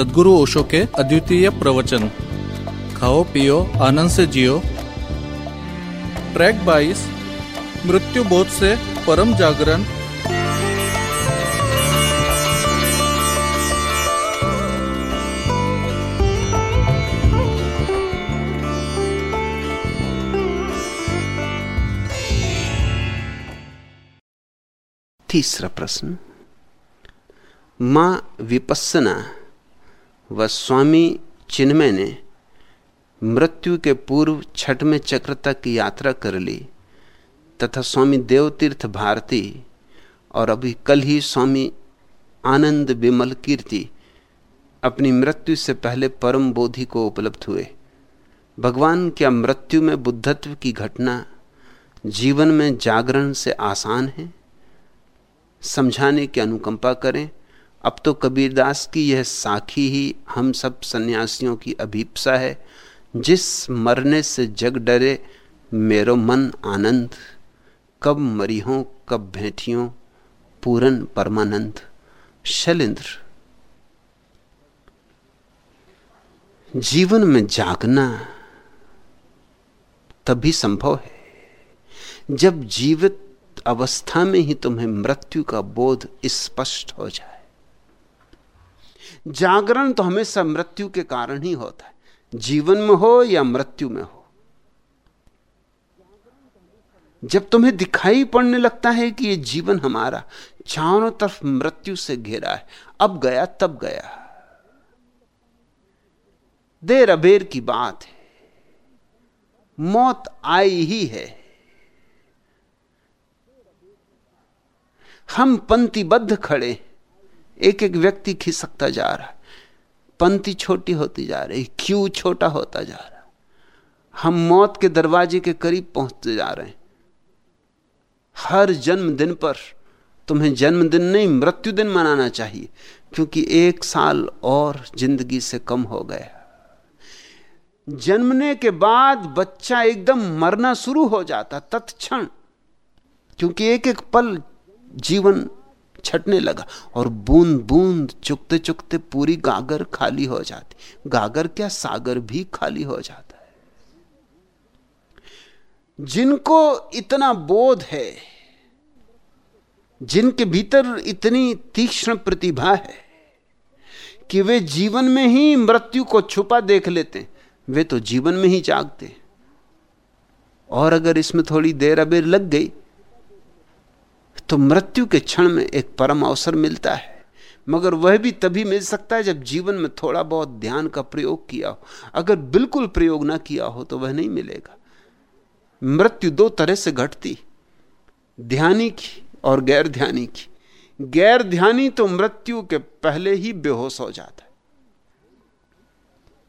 सदगुरु ओशो के अद्वितीय प्रवचन। खाओ, पियो, आनंद से जियो। ट्रैक 22 मृत्यु बोध से परम जागरण। तीसरा प्रश्न। माँ विपස්සना व स्वामी चिन्मय ने मृत्यु के पूर्व छठ में चक्र तक की यात्रा कर ली, तथा स्वामी देवतीर्थ भारती और अभी कल ही स्वामी आनंद विमल कीर्ति अपनी मृत्यु से पहले परम बोधि को उपलब्ध हुए। भगवान क्या मृत्यु में बुद्धत्व की घटना जीवन में जागरण से आसान है? समझाने की अनुकंपा करें। अब तो कबीरदास की यह साखी ही हम सब सन्यासियों की अभीपसा है। जिस मरने से जग डरे, मेरो मन आनंद। कब मरी हो, कब भेंटियों, पूरन परमानंद। शैलेंद्र, जीवन में जागना तभी संभव है। जब जीवित अवस्था में ही तुम्हें मृत्यु का बोध स्पष्ट हो जाए। जागरण तो हमेशा मृत्यु के कारण ही होता है। जीवन में हो या मृत्यु में हो। जब तुम्हें दिखाई पड़ने लगता है कि यह जीवन हमारा चारों तरफ़ मृत्यु से घेरा है, अब गया, तब गया। देर अबेर की बात है। मौत आई ही है। हम पंक्तिबद्ध खड़े एक एक व्यक्ति खिसकता जा रहा है। पंक्ति छोटी होती जा रही, क्यू छोटा होता जा रहा हम मौत के दरवाजे के करीब पहुँचते जा रहे हैं। हर जन्मदिन पर तुम्हें जन्मदिन नहीं मृत्यु दिन मनाना चाहिए, क्योंकि एक साल और ज़िंदगी से कम हो गया। जन्मने के बाद बच्चा एकदम मरना शुरू हो जाता तत्क्षण, क्योंकि एक एक पल जीवन छटने लगा और बूंद बूंद चुकते चुकते पूरी गागर खाली हो जाती। गागर क्या? सागर भी खाली हो जाता है। जिनको इतना बोध है, जिनके भीतर इतनी तीक्ष्ण प्रतिभा है, कि वे जीवन में ही मृत्यु को छुपा देख लेते वे तो जीवन में ही जागते और अगर इसमें थोड़ी देर अबेर लग गई तो मृत्यु के क्षण में एक परम अवसर मिलता है। मगर वह भी तभी मिल सकता है जब जीवन में थोड़ा बहुत ध्यान का प्रयोग किया हो। अगर बिल्कुल प्रयोग ना किया हो तो वह नहीं मिलेगा। मृत्यु दो तरह से घटती। ध्यानी की और गैर ध्यानी की। गैर ध्यानी तो मृत्यु के पहले ही बेहोश हो जाता है।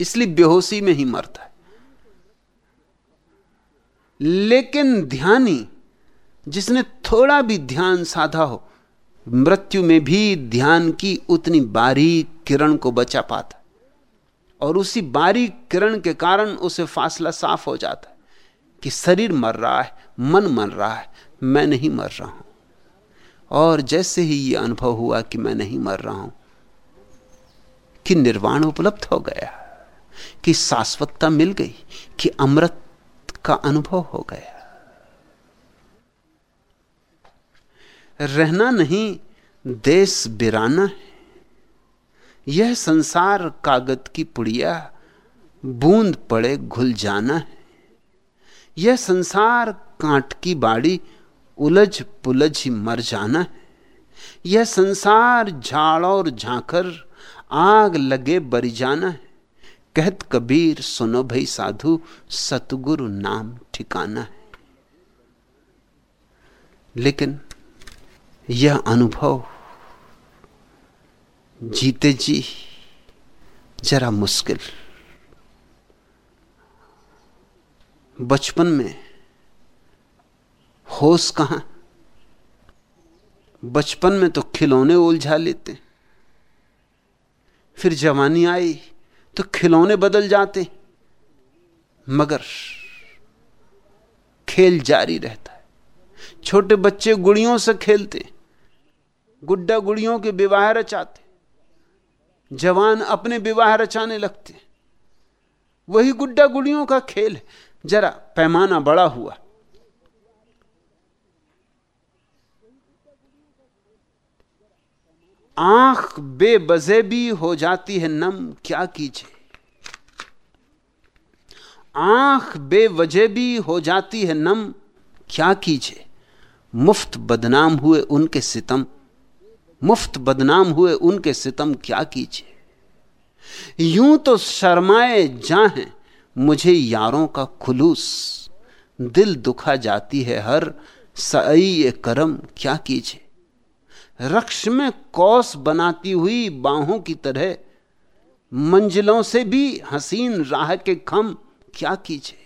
इसलिए बेहोशी में ही मरता है। लेकिन ध्यानी जिसने थोड़ा भी ध्यान साधा हो, मृत्यु में भी ध्यान की उतनी बारीक किरण को बचा पाता और उसी बारीक किरण के कारण उसे फासला साफ़ हो जाता है कि शरीर मर रहा है, मन मर रहा है, मैं नहीं मर रहा हूँ। और जैसे ही यह अनुभव हुआ कि मैं नहीं मर रहा हूँ, कि निर्वाण उपलब्ध हो गया, कि शाश्वतता मिल गई, कि अमृत का अनुभव हो गया रहना नहीं, देश बिराना है। यह संसार कागज़ की पुड़िया, बूंद पड़े घुल जाना है। यह संसार कांट की बाड़ी, उलझ पुलझ ही मर जाना है। यह संसार झाड़ और झांकर, आग लगे बरी जाना है। कहत कबीर, सुनो भई साधु, सतगुरु नाम ठिकाना है। लेकिन यह अनुभव। जीते जी, जरा मुश्किल। बचपन में होश कहाँ? बचपन में तो खिलौने उलझा लेते। फिर जवानी आई तो खिलौने बदल जाते। मगर खेल जारी रहता है। छोटे बच्चे गुड़ियों से खेलते। गुड्डा गुड़ियों के विवाह रचाते, जवान अपने विवाह रचाने लगते। वही गुड्डा गुड़ियों का खेल है। जरा पैमाना बड़ा हुआ। आँख बेबजे भी हो जाती है, नम क्या कीजिए। आँख बेवजह भी हो जाती है, नम क्या कीजिए। मुफ़्त बदनाम हुए उनके सितम। मुफ़्त बदनाम हुए उनके सितम क्या कीजिए? यूँ तो शर्माए जा हैं मुझे यारों का खुलूस। दिल दुखा जाती है हर सई ये करम, क्या कीजिए? रक्ष में कौस बनाती हुई बाहों की तरह, मंजिलों से भी हसीन राह के खम, क्या कीजिए?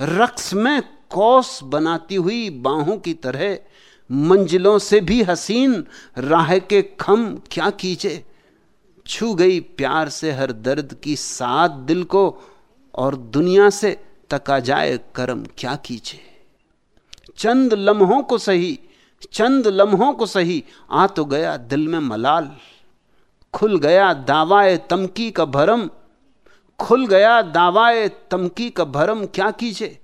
रक्स में कौस बनाती हुई बाहों की तरह मंजिलों से भी हसीन, राह के खम क्या कीजिए छू गई प्यार से हर दर्द की साथ दिल को, और दुनिया से तका जाए कर्म क्या कीजिए चंद लम्हों को सही, चंद लम्हों को सही, आ तो गया दिल में मलाल। खुल गया दावाए तमकी का भरम, खुल गया दावाए तमकी का भरम क्या कीजिए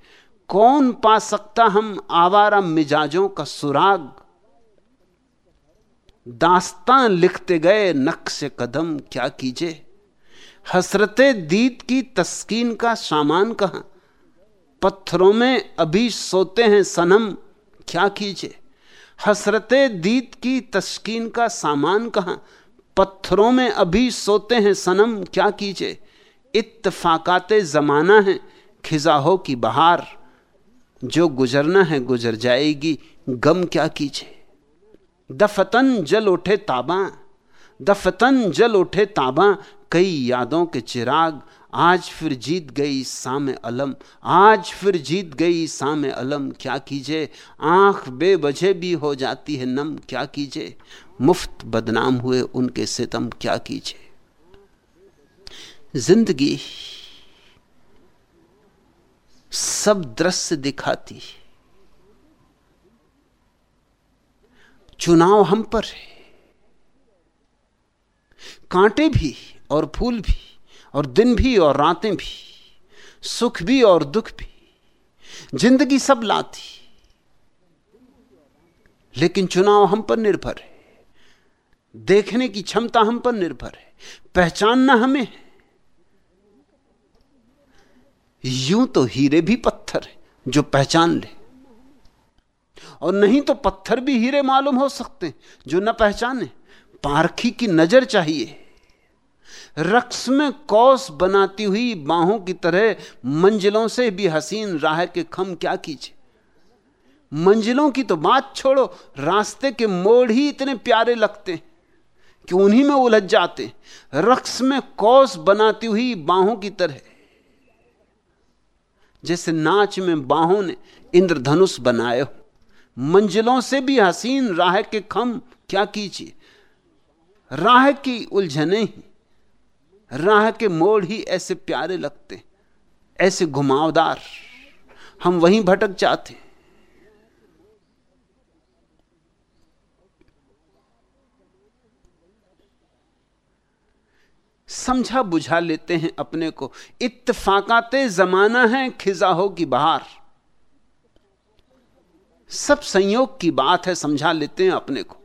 कौन पा सकता हम आवारा मिजाजों का सुराग? दास्तां लिखते गए नक्श कदम, क्या कीजिए हसरते दीद की तस्कीन का सामान कहा? पत्थरों में अभी सोते हैं सनम, क्या कीजिए हसरते दीद की तस्कीन का सामान कहा? पत्थरों में अभी सोते हैं सनम, क्या कीजिए इत्तफाकाते जमाना है, खिजाहो की बहार। जो गुजरना है गुजर जाएगी, गम क्या कीजिए। दफतन जल उठे ताबा, दफतन जल उठे ताबा, कई यादों के चिराग, आज फिर जीत गई साम अलम, आज फिर जीत गई साम अलम, क्या कीजिए। आँख बेवजह भी हो जाती है नम, क्या कीजिए। मुफ़्त बदनाम हुए उनके सितम, क्या कीजिए। ज़िंदगी सब दृश्य दिखाती है। चुनाव हम पर है। कांटे भी और फूल भी और दिन भी और रातें भी, सुख भी और दुख भी, ज़िंदगी सब लाती। लेकिन चुनाव हम पर निर्भर है। देखने की क्षमता हम पर निर्भर है। पहचानना हमें है। यूँ तो हीरे भी पत्थर है, जो पहचान ले। और नहीं तो पत्थर भी हीरे मालूम हो सकते जो न पहचाने। पारखी की नज़र चाहिए। रक्स में कौस बनाती हुई बाहों की तरह मंजिलों से भी हसीन राह के खम क्या कीजिए। मंजिलों की तो बात छोड़ो, रास्ते के मोड़ ही इतने प्यारे लगते कि उन्हीं में उलझ जाते रक्स में कौस बनाती हुई बाहों की तरह। जैसे नाच में बाहों ने इंद्रधनुष बनाए हो। मंजिलों से भी हसीन राह के खम क्या कीजिए? राह की उलझने ही राह के मोड़ ही ऐसे प्यारे लगते, ऐसे घुमावदार। हम वहीं भटक जाते। समझा बुझा लेते हैं अपने को। इत्तफाकाते जमाना है, खिजा हो की बहार। सब संयोग की बात है, समझा लेते हैं अपने को।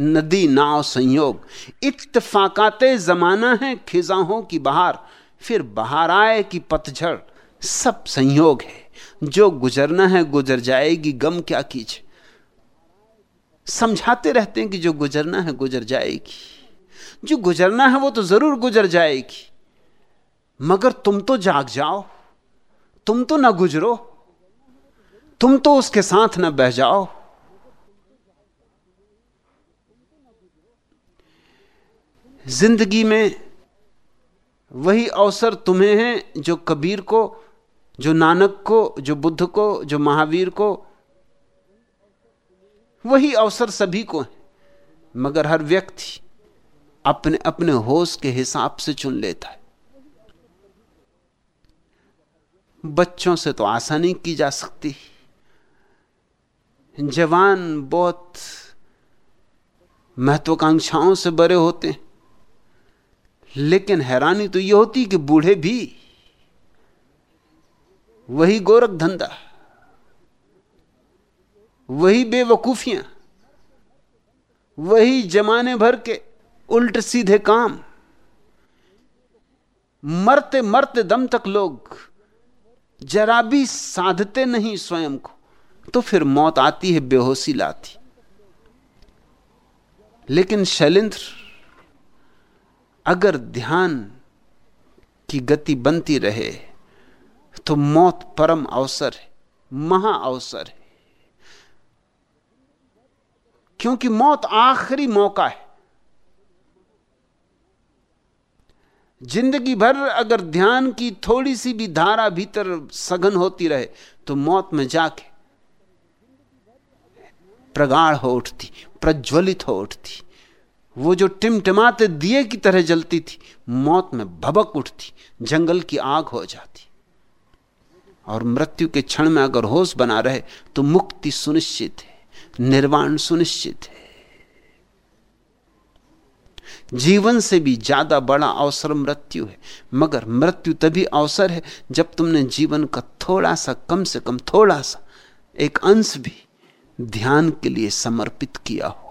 नदी नाव संयोग। इत्तफाकाते जमाना है खिजाहों की बहार। फिर बहार आए कि पतझड़। सब संयोग है। जो गुजरना है, गुजर जाएगी, गम क्या कीजिए। समझाते रहते हैं कि जो गुजरना है, गुजर जाएगी। जो गुजरना है वो तो ज़रूर गुजर जाएगी। मगर तुम तो जाग जाओ, तुम तो ना गुजरो, तुम तो उसके साथ ना बह जाओ। ज़िंदगी में वही अवसर तुम्हें हैं जो कबीर को, जो नानक को, जो बुद्ध को, जो महावीर को, वही अवसर सभी को है। मगर हर व्यक्ति अपने अपने होश के हिसाब से चुन लेता है। बच्चों से तो आशा नहीं की जा सकती जवान बहुत महत्वाकांक्षाओं से बड़े होते हैं। लेकिन हैरानी तो यह होती कि बूढ़े भी वही गोरख धंधा वही बेवकूफियाँ, वही जमाने भर के उल्ट सीधे काम। मरते मरते दम तक लोग जरा भी साधते नहीं स्वयं को तो फिर मौत आती है, बेहोशी लाती। लेकिन शैलेंद्र, अगर ध्यान की गति बनती रहे तो मौत परम अवसर है, महा अवसर है। क्योंकि मौत आखिरी मौका है। ज़िंदगी भर अगर ध्यान की थोड़ी सी भी धारा भीतर सघन होती रहे तो मौत में जाके प्रगाढ़ हो उठती, प्रज्वलित हो उठती। वो जो टिमटिमाते दिए की तरह जलती थी, मौत में भबक उठती, जंगल की आग हो जाती। और मृत्यु के क्षण में अगर होश बना रहे तो मुक्ति सुनिश्चित है, निर्वाण सुनिश्चित है। जीवन से भी ज़्यादा बड़ा अवसर मृत्यु है। मगर मृत्यु तभी अवसर है जब तुमने जीवन का थोड़ा सा, कम से कम थोड़ा सा, एक अंश भी ध्यान के लिए समर्पित किया हो।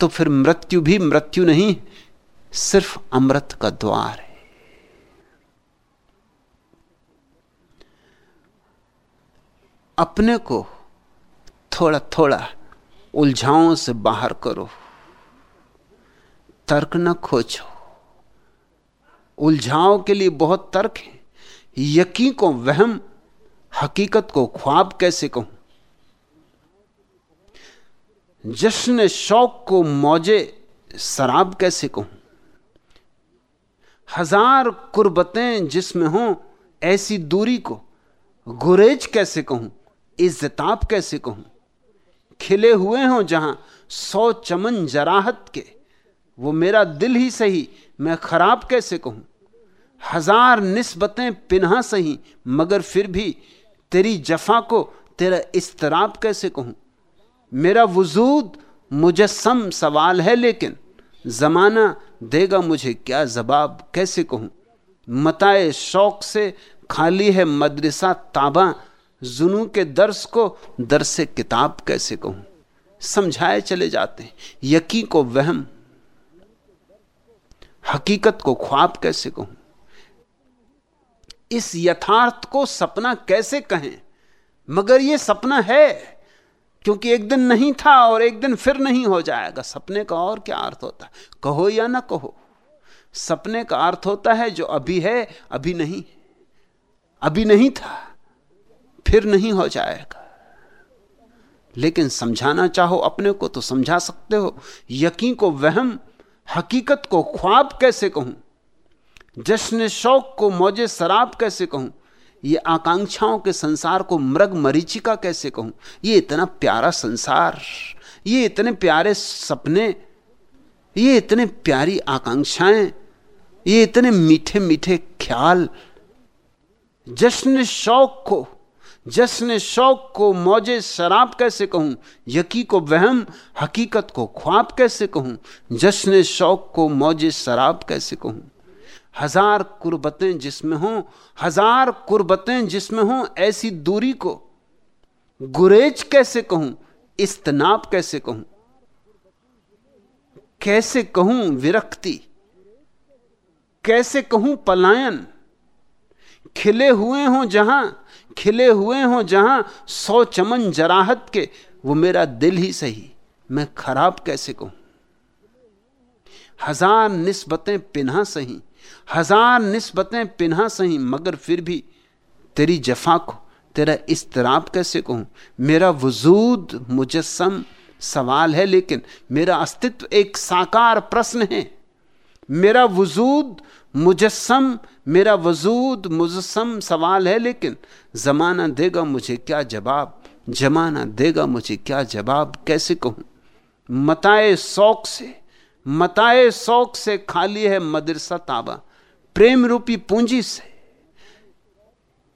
तो फिर मृत्यु भी मृत्यु नहीं, सिर्फ़ अमृत का द्वार है। अपने को थोड़ा थोड़ा उलझाओं से बाहर करो। तर्क न खोजो। उलझाओं के लिए बहुत तर्क है। यकीन को वहम, हकीकत को ख्वाब कैसे कहूँ? जश्न शौक को मौजे, शराब कैसे कहूँ? हज़ार कुर्बतें जिसमें हो, ऐसी दूरी को गुरेज कैसे कहूँ? इज्जताब कैसे कहूँ? खिले हुए हों जहाँ सौ चमन जराहत के। वो मेरा दिल ही सही, मैं खराब कैसे कहूँ? हज़ार निस्बतें पिन्हा सही, मगर फिर भी तेरी जफा को तेरा इस्तराब कैसे कहूँ? मेरा वजूद मुजस्म सवाल है, लेकिन जमाना देगा मुझे क्या जवाब, कैसे कहूँ? मताए शौक से खाली है मदरसा ताबा जुनू के दर्श को दरसे किताब कैसे कहूँ? समझाए चले जाते हैं। यकी को वहम, हकीकत को ख्वाब कैसे कहूँ? इस यथार्थ को सपना कैसे कहें? मगर यह सपना है, क्योंकि एक दिन नहीं था और एक दिन फिर नहीं हो जाएगा। सपने का और क्या अर्थ होता है? कहो या ना कहो? सपने का अर्थ होता है जो अभी है, अभी नहीं। अभी नहीं था। फिर नहीं हो जाएगा। लेकिन समझाना चाहो अपने को तो समझा सकते हो। यकीन को वहम, हकीकत को ख्वाब कैसे कहूँ? जश्न शौक को मौजे शराब कैसे कहूँ? ये आकांक्षाओं के संसार को मृग मरीचिका कैसे कहूँ? ये इतना प्यारा संसार, ये इतने प्यारे सपने, ये इतने प्यारी आकांक्षाएँ, ये इतने मीठे मीठे ख्याल। जश्न शौक को जश्न शौक को मौजे शराब कैसे कहूँ, यकी को वहम, हकीकत को ख्वाब कैसे कहूँ जश्न शौक को मौजे शराब कैसे कहूँ। हज़ार कुर्बतें जिसमें हों, हज़ार कुर्बतें जिसमें हों, ऐसी दूरी को गुरेज कैसे कहूँ, इस्तनाब कैसे कहूँ। कैसे कहूँ विरक्ति, कैसे कहूँ पलायन, खिले हुए हों जहाँ खिले हुए हों जहाँ सौ चमन जराहत के, वो मेरा दिल ही सही, मैं खराब कैसे कहूँ? हज़ार निस्बतें पिन्हा सही, हज़ार निस्बतें पिन्हा सही, मगर फिर भी तेरी जफा को, तेरा इस्तराब कैसे कहूँ? मेरा वजूद मुजस्म सवाल है, लेकिन मेरा अस्तित्व एक साकार प्रश्न है। मेरा वजूद मुजस्म मेरा वजूद मुजस्म सवाल है, लेकिन जमाना देगा मुझे क्या जवाब? जमाना देगा मुझे क्या जवाब? कैसे कहूँ? मताए शौक से, मताए शौक से खाली है मदरसा ताबा। प्रेम रूपी पूंजी से।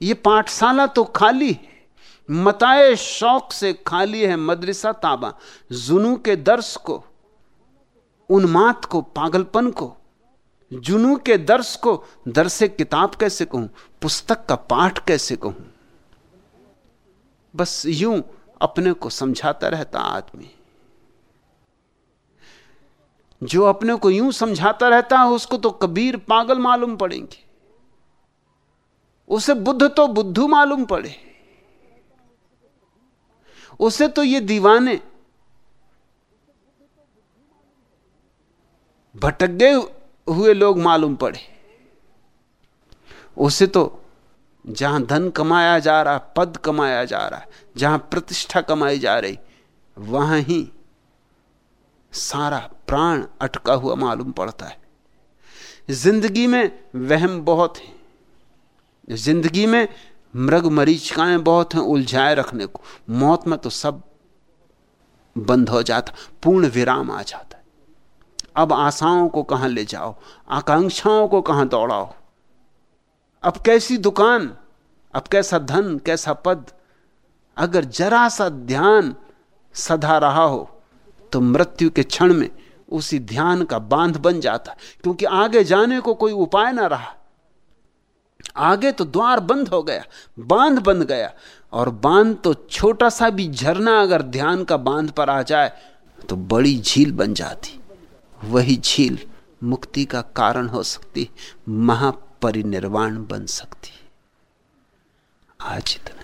ये पाठशाला तो खाली है। मताए शौक से खाली है मदरसा ताबा। जुनू के दर्श को, उन्माद को, पागलपन को जुनू के दर्श को, दर्शे किताब कैसे कहूँ? पुस्तक का पाठ कैसे कहूँ? बस यूँ अपने को समझाता रहता आदमी। जो अपने को यूँ समझाता रहता है, उसको तो कबीर पागल मालूम पड़ेंगे। उसे बुद्ध तो बुद्धू मालूम पड़े। उसे तो ये दीवाने भटक गए हुए लोग मालूम पड़े। उसे तो जहाँ धन कमाया जा रहा, पद कमाया जा रहा, जहाँ प्रतिष्ठा कमाई जा रही, वहाँ ही सारा प्राण अटका हुआ मालूम पड़ता है। ज़िंदगी में वहम बहुत है। ज़िंदगी में मृग मरीचिकाएँ बहुत हैं उलझाए रखने को। मौत में तो सब बंद हो जाता, पूर्ण विराम आ जाता अब आशाओं को कहाँ ले जाओ? आकांक्षाओं को कहाँ दौड़ाओ? अब कैसी दुकान? अब कैसा धन? कैसा पद? अगर जरा सा ध्यान सधा रहा हो तो मृत्यु के क्षण में उसी ध्यान का बाँध बन जाता, क्योंकि आगे जाने को कोई उपाय ना रहा। आगे तो द्वार बंद हो गया, बाँध बन गया, और बाँध तो छोटा सा भी झरना अगर ध्यान का बाँध पर आ जाए तो बड़ी झील बन जाती। वही झील मुक्ति का कारण हो सकती महापरिनिर्वाण बन सकती। आज इतना।